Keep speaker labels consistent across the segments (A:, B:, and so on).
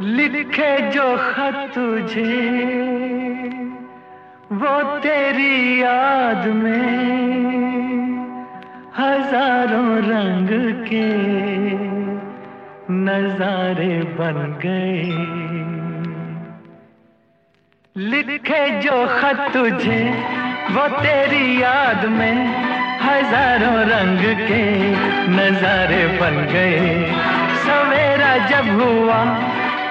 A: लिखे जो खत तुझे, वो तेरी याद में हज़ारों रंग के नजारे बन गए। लिखे जो खत तुझे, वो तेरी याद में हज़ारों रंग के नजारे बन गए। सवेरा जब हुआ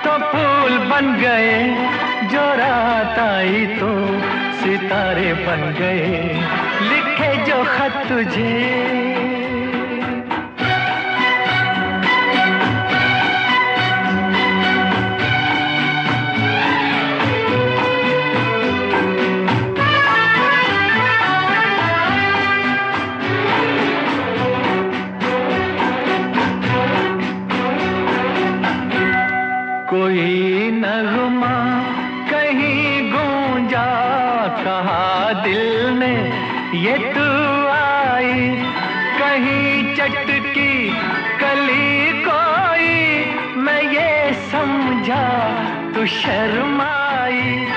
A: तो फूल बन गए, जो रात आई तो सितारे बन गए। लिखे जो खत तुझे कोई नगमा कहीं गूंजा कहा दिल ने। ये तू आई, कहीं चटकी कली कोई। मैं ये समझा, तू शर्माई।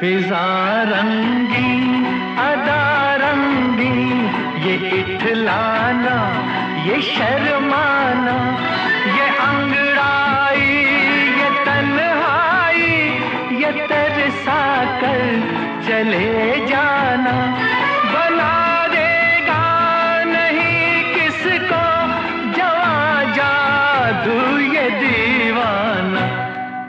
A: फिजा रंगी अदा रंगी ये इठलाना, ये शर्माना, ये अंगड़ाई, ये तन्हाई, ये तरसा कर चले जाना। बना देगा नहीं किसको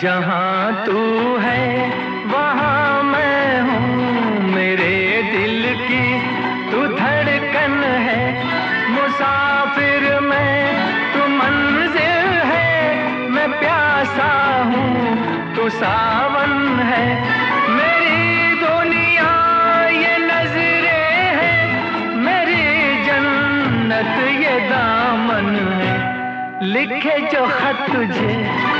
A: जहाँ तू है, वहाँ मैं हूँ। मेरे दिल की तू धड़कन है। मुसाफिर मैं, तू मंजिल है। मैं प्यासा हूँ, तू सावन है। मेरी दुनिया ये नजरे है। मेरी जन्नत ये दामन है। लिखे जो खत तुझे